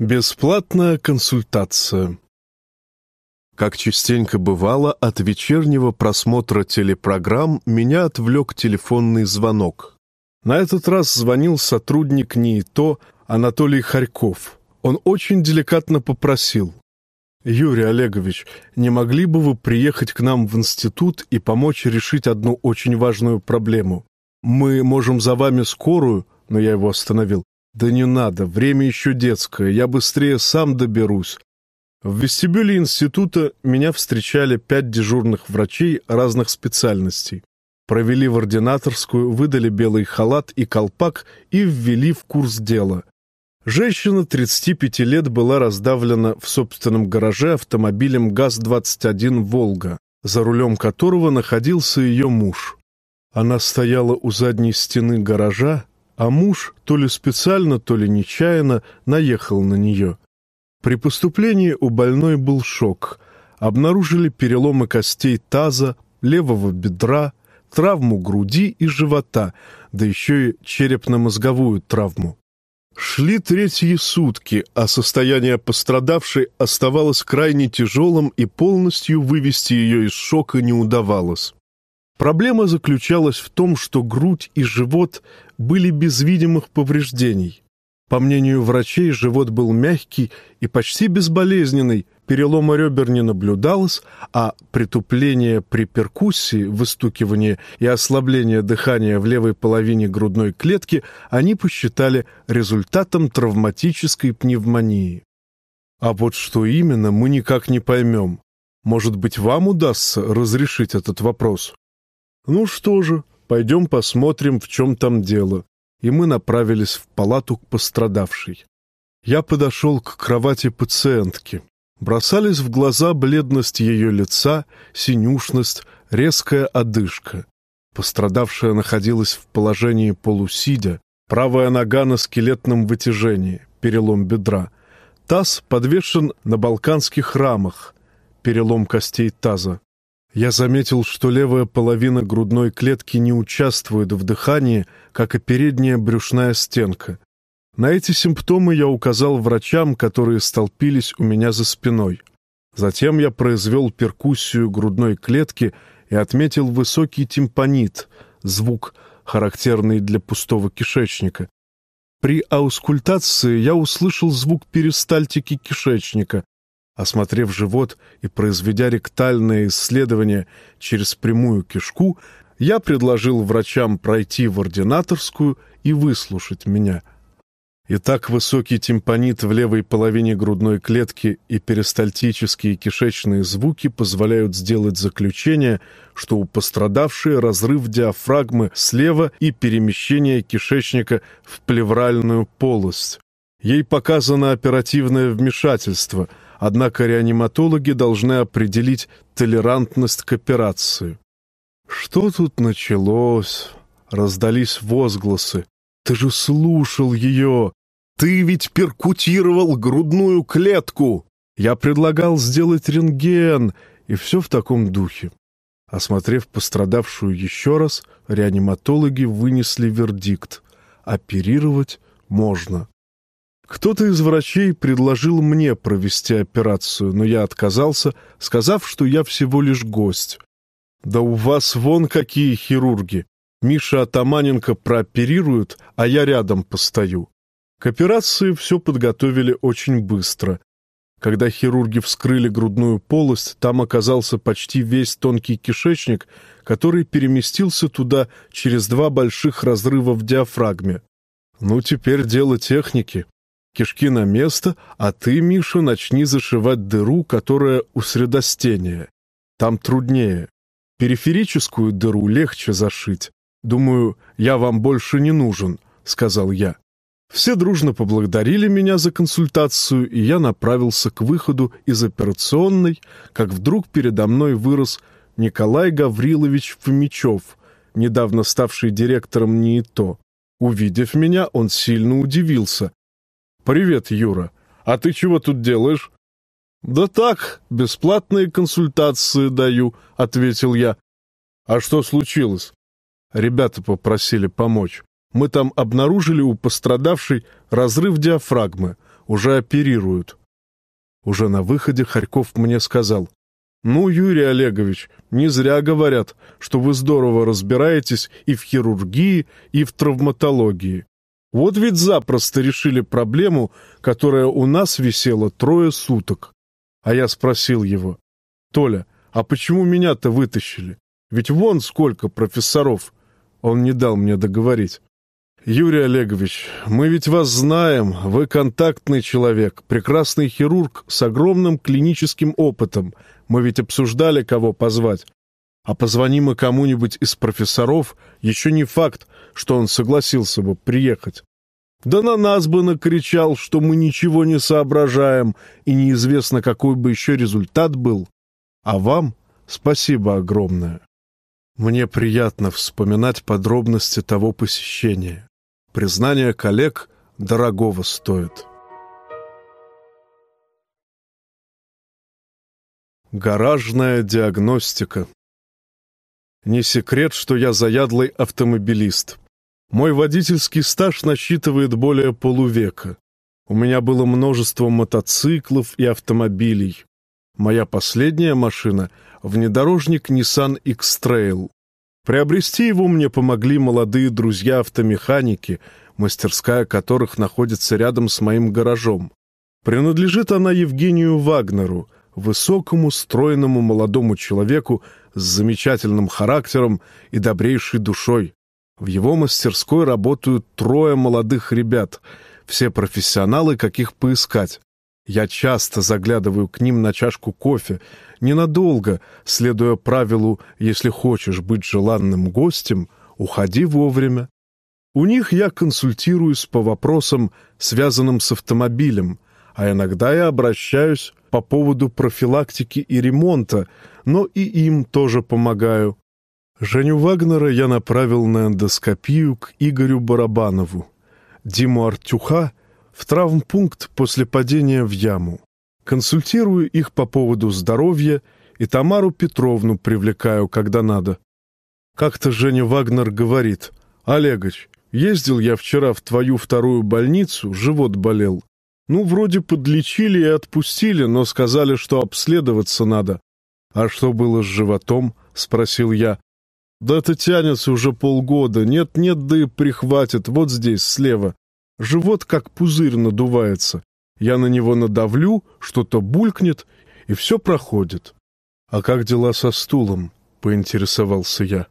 Бесплатная консультация. Как частенько бывало, от вечернего просмотра телепрограмм меня отвлек телефонный звонок. На этот раз звонил сотрудник НИИТО Анатолий Харьков. Он очень деликатно попросил. «Юрий Олегович, не могли бы вы приехать к нам в институт и помочь решить одну очень важную проблему? Мы можем за вами скорую, но я его остановил, «Да не надо, время еще детское, я быстрее сам доберусь». В вестибюле института меня встречали пять дежурных врачей разных специальностей. Провели в ординаторскую, выдали белый халат и колпак и ввели в курс дела. Женщина 35 лет была раздавлена в собственном гараже автомобилем ГАЗ-21 «Волга», за рулем которого находился ее муж. Она стояла у задней стены гаража, а муж то ли специально, то ли нечаянно наехал на нее. При поступлении у больной был шок. Обнаружили переломы костей таза, левого бедра, травму груди и живота, да еще и черепно-мозговую травму. Шли третьи сутки, а состояние пострадавшей оставалось крайне тяжелым и полностью вывести ее из шока не удавалось. Проблема заключалась в том, что грудь и живот были без видимых повреждений. По мнению врачей, живот был мягкий и почти безболезненный, перелома ребер не наблюдалось, а притупление при перкуссии, выстукивание и ослабление дыхания в левой половине грудной клетки они посчитали результатом травматической пневмонии. А вот что именно, мы никак не поймем. Может быть, вам удастся разрешить этот вопрос? Ну что же, пойдем посмотрим, в чем там дело. И мы направились в палату к пострадавшей. Я подошел к кровати пациентки. Бросались в глаза бледность ее лица, синюшность, резкая одышка. Пострадавшая находилась в положении полусидя, правая нога на скелетном вытяжении, перелом бедра. Таз подвешен на балканских рамах, перелом костей таза. Я заметил, что левая половина грудной клетки не участвует в дыхании, как и передняя брюшная стенка. На эти симптомы я указал врачам, которые столпились у меня за спиной. Затем я произвел перкуссию грудной клетки и отметил высокий тимпанит, звук, характерный для пустого кишечника. При аускультации я услышал звук перистальтики кишечника, Осмотрев живот и произведя ректальное исследование через прямую кишку, я предложил врачам пройти в ординаторскую и выслушать меня. Итак, высокий тимпанит в левой половине грудной клетки и перистальтические кишечные звуки позволяют сделать заключение, что у пострадавшей разрыв диафрагмы слева и перемещение кишечника в плевральную полость. Ей показано оперативное вмешательство – Однако реаниматологи должны определить толерантность к операции. «Что тут началось?» — раздались возгласы. «Ты же слушал ее! Ты ведь перкутировал грудную клетку! Я предлагал сделать рентген, и все в таком духе». Осмотрев пострадавшую еще раз, реаниматологи вынесли вердикт. Оперировать можно. Кто-то из врачей предложил мне провести операцию, но я отказался, сказав, что я всего лишь гость. Да у вас вон какие хирурги. Миша Атаманенко прооперирует, а я рядом постою. К операции все подготовили очень быстро. Когда хирурги вскрыли грудную полость, там оказался почти весь тонкий кишечник, который переместился туда через два больших разрыва в диафрагме. Ну, теперь дело техники. Кишки на место, а ты, Миша, начни зашивать дыру, которая у средостения. Там труднее. Периферическую дыру легче зашить. Думаю, я вам больше не нужен, — сказал я. Все дружно поблагодарили меня за консультацию, и я направился к выходу из операционной, как вдруг передо мной вырос Николай Гаврилович Фомичев, недавно ставший директором НИИТО. Увидев меня, он сильно удивился, «Привет, Юра. А ты чего тут делаешь?» «Да так, бесплатные консультации даю», — ответил я. «А что случилось?» Ребята попросили помочь. Мы там обнаружили у пострадавшей разрыв диафрагмы. Уже оперируют. Уже на выходе Харьков мне сказал, «Ну, Юрий Олегович, не зря говорят, что вы здорово разбираетесь и в хирургии, и в травматологии. Вот ведь запросто решили проблему, которая у нас висела трое суток». А я спросил его, «Толя, а почему меня-то вытащили? Ведь вон сколько профессоров». Он не дал мне договорить. «Юрий Олегович, мы ведь вас знаем, вы контактный человек, прекрасный хирург с огромным клиническим опытом. Мы ведь обсуждали, кого позвать. А позвоним мы кому-нибудь из профессоров, еще не факт, что он согласился бы приехать. Да на нас бы накричал, что мы ничего не соображаем, и неизвестно, какой бы еще результат был. А вам спасибо огромное. Мне приятно вспоминать подробности того посещения. Признание коллег дорогого стоит. Гаражная диагностика. Не секрет, что я заядлый автомобилист. Мой водительский стаж насчитывает более полувека. У меня было множество мотоциклов и автомобилей. Моя последняя машина — внедорожник Nissan X-Trail. Приобрести его мне помогли молодые друзья-автомеханики, мастерская которых находится рядом с моим гаражом. Принадлежит она Евгению Вагнеру, высокому, стройному молодому человеку с замечательным характером и добрейшей душой. В его мастерской работают трое молодых ребят, все профессионалы, каких поискать. Я часто заглядываю к ним на чашку кофе, ненадолго, следуя правилу «если хочешь быть желанным гостем, уходи вовремя». У них я консультируюсь по вопросам, связанным с автомобилем, а иногда я обращаюсь по поводу профилактики и ремонта, но и им тоже помогаю. Женю Вагнера я направил на эндоскопию к Игорю Барабанову. Диму Артюха — в травмпункт после падения в яму. Консультирую их по поводу здоровья и Тамару Петровну привлекаю, когда надо. Как-то Женя Вагнер говорит, «Олегович, ездил я вчера в твою вторую больницу, живот болел. Ну, вроде подлечили и отпустили, но сказали, что обследоваться надо. А что было с животом?» — спросил я. «Да это тянется уже полгода. Нет-нет, да и прихватит. Вот здесь, слева. Живот как пузырь надувается. Я на него надавлю, что-то булькнет, и все проходит. «А как дела со стулом?» — поинтересовался я.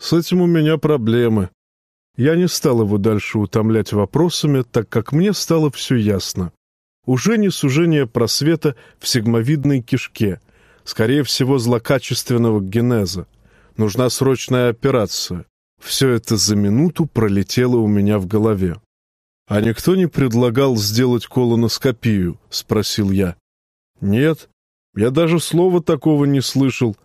«С этим у меня проблемы. Я не стал его дальше утомлять вопросами, так как мне стало все ясно. Уже не сужение просвета в сигмовидной кишке, скорее всего, злокачественного генеза. Нужна срочная операция. Все это за минуту пролетело у меня в голове. «А никто не предлагал сделать колоноскопию?» — спросил я. «Нет, я даже слова такого не слышал».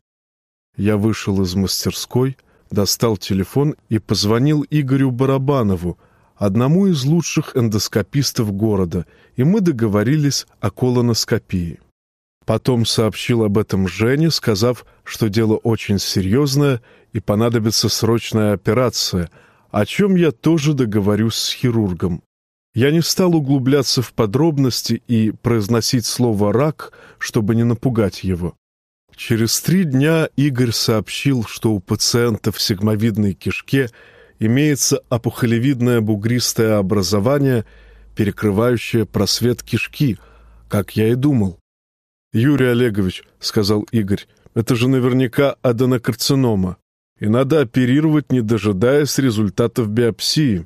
Я вышел из мастерской, достал телефон и позвонил Игорю Барабанову, одному из лучших эндоскопистов города, и мы договорились о колоноскопии. Потом сообщил об этом Жене, сказав, что дело очень серьезное и понадобится срочная операция, о чем я тоже договорюсь с хирургом. Я не стал углубляться в подробности и произносить слово «рак», чтобы не напугать его. Через три дня Игорь сообщил, что у пациента в сигмовидной кишке имеется опухолевидное бугристое образование, перекрывающее просвет кишки, как я и думал. «Юрий Олегович», — сказал Игорь, — «это же наверняка аденокарцинома, и надо оперировать, не дожидаясь результатов биопсии».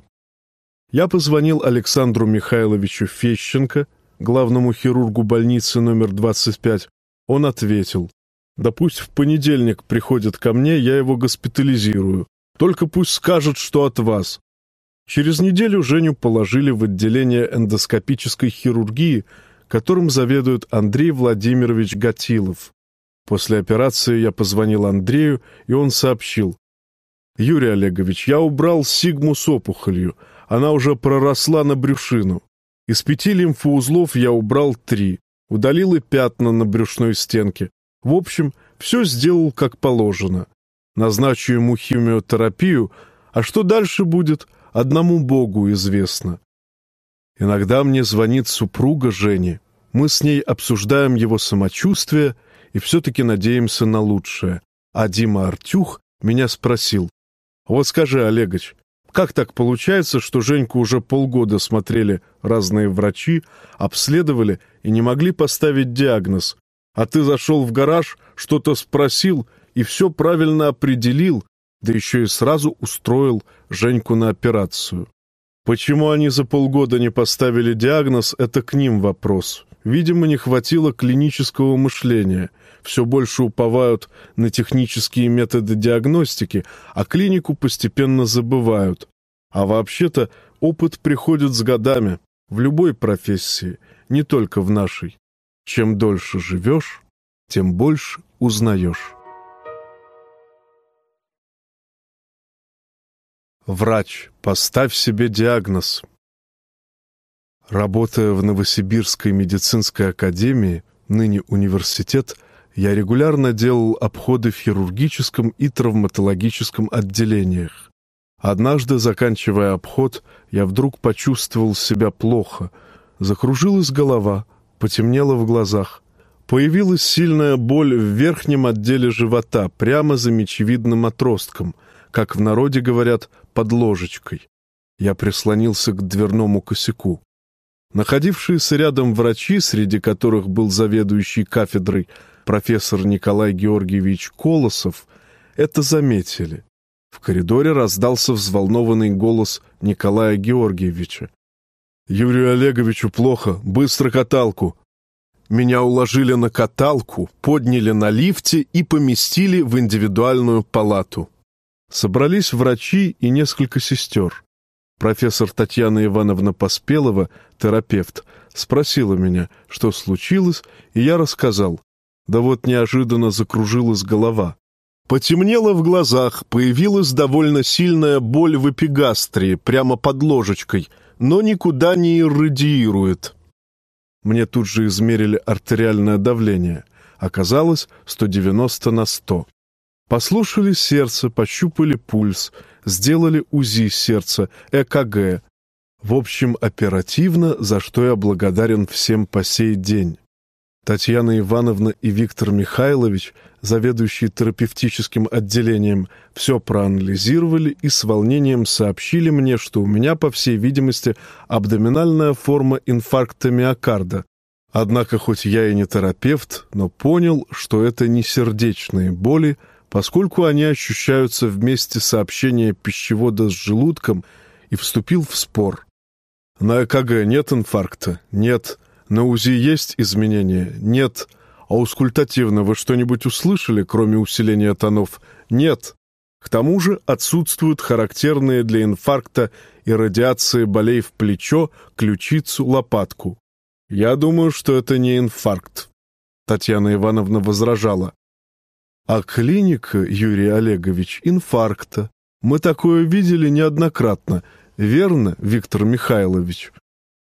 Я позвонил Александру Михайловичу Фещенко, главному хирургу больницы номер 25. Он ответил, «Да пусть в понедельник приходит ко мне, я его госпитализирую. Только пусть скажет, что от вас». Через неделю Женю положили в отделение эндоскопической хирургии, которым заведует Андрей Владимирович Гатилов. После операции я позвонил Андрею, и он сообщил. «Юрий Олегович, я убрал сигму с опухолью, она уже проросла на брюшину. Из пяти лимфоузлов я убрал три, удалил и пятна на брюшной стенке. В общем, все сделал как положено. Назначу ему химиотерапию, а что дальше будет, одному Богу известно. Иногда мне звонит супруга Жени. Мы с ней обсуждаем его самочувствие и все-таки надеемся на лучшее. А Дима Артюх меня спросил. «Вот скажи, Олегович, как так получается, что Женьку уже полгода смотрели разные врачи, обследовали и не могли поставить диагноз, а ты зашел в гараж, что-то спросил и все правильно определил, да еще и сразу устроил Женьку на операцию. Почему они за полгода не поставили диагноз, это к ним вопрос. Видимо, не хватило клинического мышления. Все больше уповают на технические методы диагностики, а клинику постепенно забывают. А вообще-то опыт приходит с годами, в любой профессии, не только в нашей. Чем дольше живешь, тем больше узнаешь. Врач, поставь себе диагноз. Работая в Новосибирской медицинской академии, ныне университет, я регулярно делал обходы в хирургическом и травматологическом отделениях. Однажды, заканчивая обход, я вдруг почувствовал себя плохо. Закружилась голова, потемнело в глазах. Появилась сильная боль в верхнем отделе живота, прямо за мечевидным отростком, как в народе говорят, под ложечкой. Я прислонился к дверному косяку. Находившиеся рядом врачи, среди которых был заведующий кафедрой профессор Николай Георгиевич Колосов, это заметили. В коридоре раздался взволнованный голос Николая Георгиевича. «Юрию Олеговичу плохо, быстро каталку!» Меня уложили на каталку, подняли на лифте и поместили в индивидуальную палату. Собрались врачи и несколько сестер. Профессор Татьяна Ивановна Поспелова, терапевт, спросила меня, что случилось, и я рассказал. Да вот неожиданно закружилась голова. Потемнело в глазах, появилась довольно сильная боль в эпигастрии, прямо под ложечкой, но никуда не иррадиирует. Мне тут же измерили артериальное давление. Оказалось 190 на 100. Послушали сердце, пощупали пульс, сделали УЗИ сердца, ЭКГ. В общем, оперативно, за что я благодарен всем по сей день. Татьяна Ивановна и Виктор Михайлович, заведующие терапевтическим отделением, все проанализировали и с волнением сообщили мне, что у меня, по всей видимости, абдоминальная форма инфаркта миокарда. Однако, хоть я и не терапевт, но понял, что это не сердечные боли, поскольку они ощущаются вместе сообщения пищевода с желудком, и вступил в спор. На ЭКГ нет инфаркта? Нет. На УЗИ есть изменения? Нет. А аускультативно вы что-нибудь услышали, кроме усиления тонов? Нет. К тому же отсутствуют характерные для инфаркта и радиации болей в плечо, ключицу, лопатку. Я думаю, что это не инфаркт. Татьяна Ивановна возражала. А клиника, Юрий Олегович, инфаркта. Мы такое видели неоднократно. Верно, Виктор Михайлович?»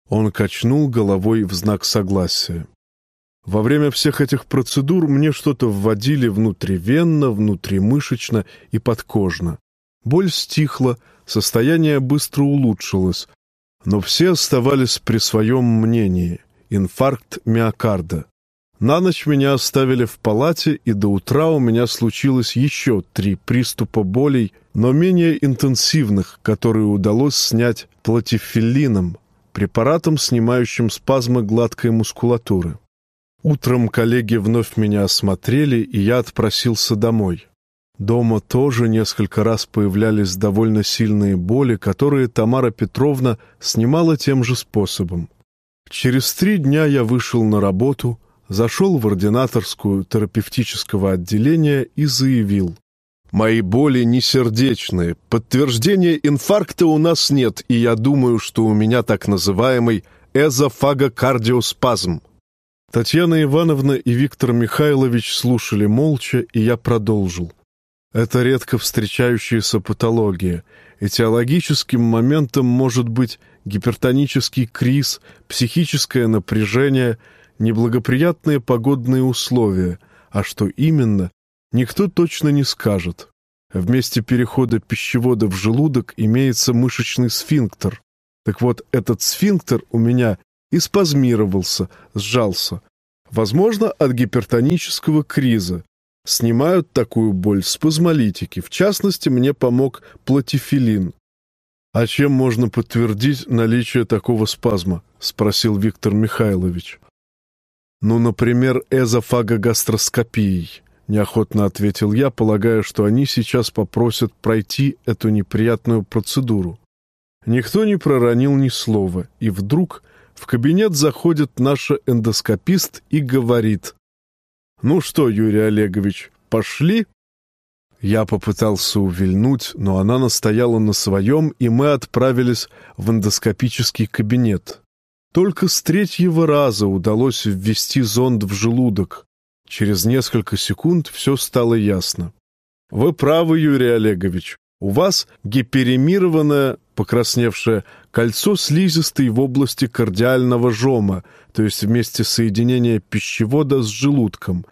Он качнул головой в знак согласия. Во время всех этих процедур мне что-то вводили внутривенно, внутримышечно и подкожно. Боль стихла, состояние быстро улучшилось, но все оставались при своем мнении – инфаркт миокарда. На ночь меня оставили в палате, и до утра у меня случилось еще три приступа болей, но менее интенсивных, которые удалось снять платифиллином, препаратом, снимающим спазмы гладкой мускулатуры. Утром коллеги вновь меня осмотрели, и я отпросился домой. Дома тоже несколько раз появлялись довольно сильные боли, которые Тамара Петровна снимала тем же способом. Через три дня я вышел на работу — зашел в ординаторскую терапевтического отделения и заявил. «Мои боли не сердечные. Подтверждения инфаркта у нас нет, и я думаю, что у меня так называемый эзофагокардиоспазм». Татьяна Ивановна и Виктор Михайлович слушали молча, и я продолжил. Это редко встречающаяся патология. Этиологическим моментом может быть гипертонический криз, психическое напряжение – неблагоприятные погодные условия, а что именно, никто точно не скажет. В месте перехода пищевода в желудок имеется мышечный сфинктер. Так вот, этот сфинктер у меня и спазмировался, сжался. Возможно, от гипертонического криза. Снимают такую боль спазмолитики. В частности, мне помог платифилин. «А чем можно подтвердить наличие такого спазма?» — спросил Виктор Михайлович. «Ну, например, эзофагогастроскопией», — неохотно ответил я, полагая, что они сейчас попросят пройти эту неприятную процедуру. Никто не проронил ни слова, и вдруг в кабинет заходит наш эндоскопист и говорит. «Ну что, Юрий Олегович, пошли?» Я попытался увильнуть, но она настояла на своем, и мы отправились в эндоскопический кабинет. Только с третьего раза удалось ввести зонд в желудок. Через несколько секунд все стало ясно. «Вы правы, Юрий Олегович. У вас гиперемированное, покрасневшее кольцо слизистой в области кардиального жома, то есть вместе соединения пищевода с желудком.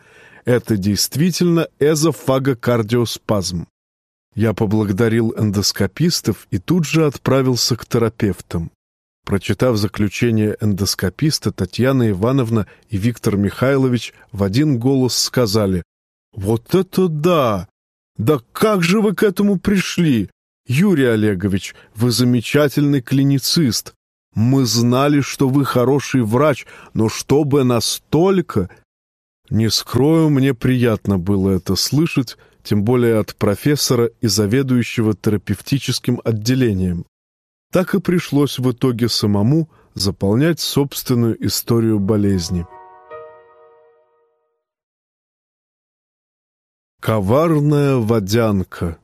Это действительно эзофагокардиоспазм. Я поблагодарил эндоскопистов и тут же отправился к терапевтам. Прочитав заключение эндоскописта, Татьяна Ивановна и Виктор Михайлович в один голос сказали «Вот это да! Да как же вы к этому пришли? Юрий Олегович, вы замечательный клиницист. Мы знали, что вы хороший врач, но чтобы настолько... Не скрою, мне приятно было это слышать, тем более от профессора и заведующего терапевтическим отделением. Так и пришлось в итоге самому заполнять собственную историю болезни. Коварная водянка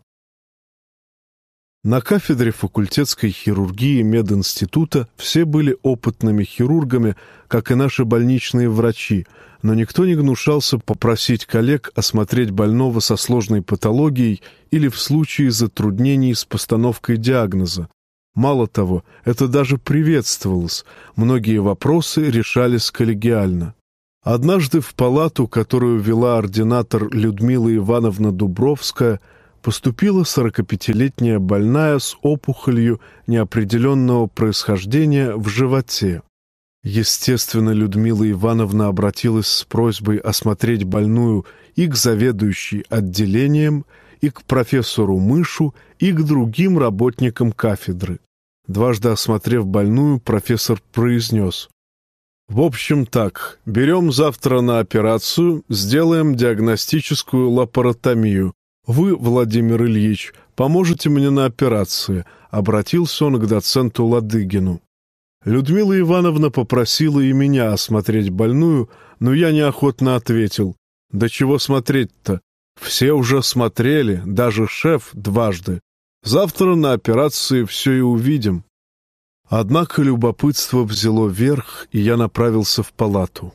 На кафедре факультетской хирургии мединститута все были опытными хирургами, как и наши больничные врачи, но никто не гнушался попросить коллег осмотреть больного со сложной патологией или в случае затруднений с постановкой диагноза. Мало того, это даже приветствовалось, многие вопросы решались коллегиально. Однажды в палату, которую вела ординатор Людмила Ивановна Дубровская, поступила 45-летняя больная с опухолью неопределенного происхождения в животе. Естественно, Людмила Ивановна обратилась с просьбой осмотреть больную и к заведующей отделением, и к профессору Мышу, и к другим работникам кафедры. Дважды осмотрев больную, профессор произнес в общем так, берем завтра на операцию, сделаем диагностическую лапаротомию. Вы, Владимир Ильич, поможете мне на операции, обратился он к доценту Ладыгину. Людмила Ивановна попросила и меня осмотреть больную, но я неохотно ответил. Да чего смотреть-то? Все уже смотрели, даже шеф дважды. Завтра на операции все и увидим. Однако любопытство взяло верх, и я направился в палату.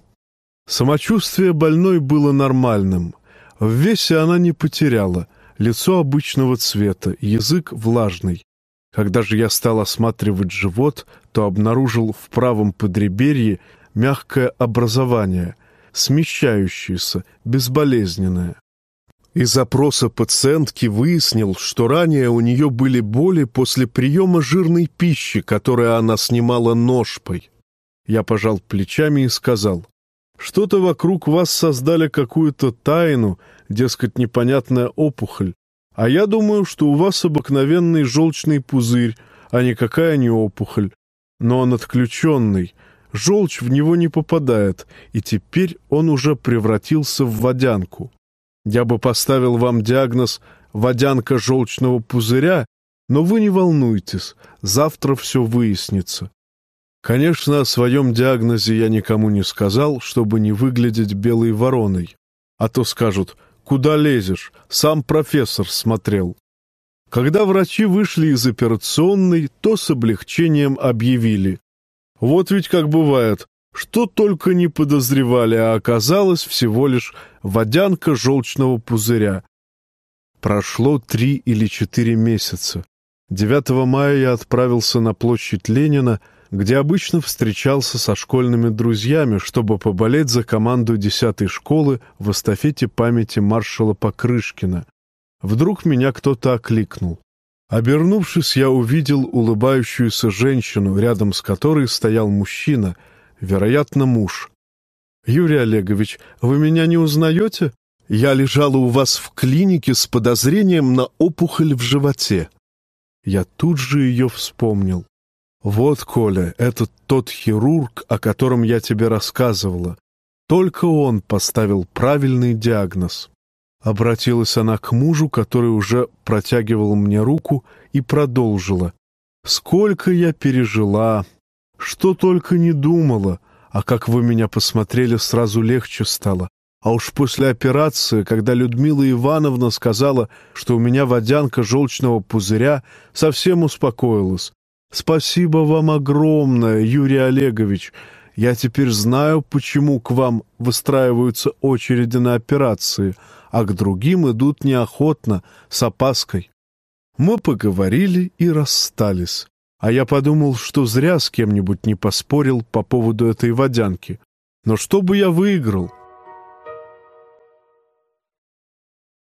Самочувствие больной было нормальным. В весе она не потеряла, лицо обычного цвета, язык влажный. Когда же я стал осматривать живот, то обнаружил в правом подреберье мягкое образование, смещающееся, безболезненное. Из опроса пациентки выяснил, что ранее у нее были боли после приема жирной пищи, которую она снимала ножпой. Я пожал плечами и сказал, «Что-то вокруг вас создали какую-то тайну, дескать, непонятная опухоль. А я думаю, что у вас обыкновенный желчный пузырь, а никакая не опухоль. Но он отключенный, желчь в него не попадает, и теперь он уже превратился в водянку. Я бы поставил вам диагноз «водянка желчного пузыря», но вы не волнуйтесь, завтра все выяснится. Конечно, о своем диагнозе я никому не сказал, чтобы не выглядеть белой вороной. А то скажут «Куда лезешь? Сам профессор смотрел». Когда врачи вышли из операционной, то с облегчением объявили. Вот ведь как бывает, что только не подозревали, а оказалось всего лишь водянка желчного пузыря. Прошло три или четыре месяца. 9 мая я отправился на площадь Ленина, где обычно встречался со школьными друзьями, чтобы поболеть за команду 10-й школы в эстафете памяти маршала Покрышкина. Вдруг меня кто-то окликнул. Обернувшись, я увидел улыбающуюся женщину, рядом с которой стоял мужчина, вероятно, муж. «Юрий Олегович, вы меня не узнаете? Я лежала у вас в клинике с подозрением на опухоль в животе». Я тут же ее вспомнил. «Вот, Коля, это тот хирург, о котором я тебе рассказывала. Только он поставил правильный диагноз». Обратилась она к мужу, который уже протягивал мне руку, и продолжила. «Сколько я пережила, что только не думала, а как вы меня посмотрели, сразу легче стало. А уж после операции, когда Людмила Ивановна сказала, что у меня водянка желчного пузыря, совсем успокоилась. Спасибо вам огромное, Юрий Олегович. Я теперь знаю, почему к вам выстраиваются очереди на операции, а к другим идут неохотно, с опаской. Мы поговорили и расстались. А я подумал, что зря с кем-нибудь не поспорил по поводу этой водянки. Но что бы я выиграл?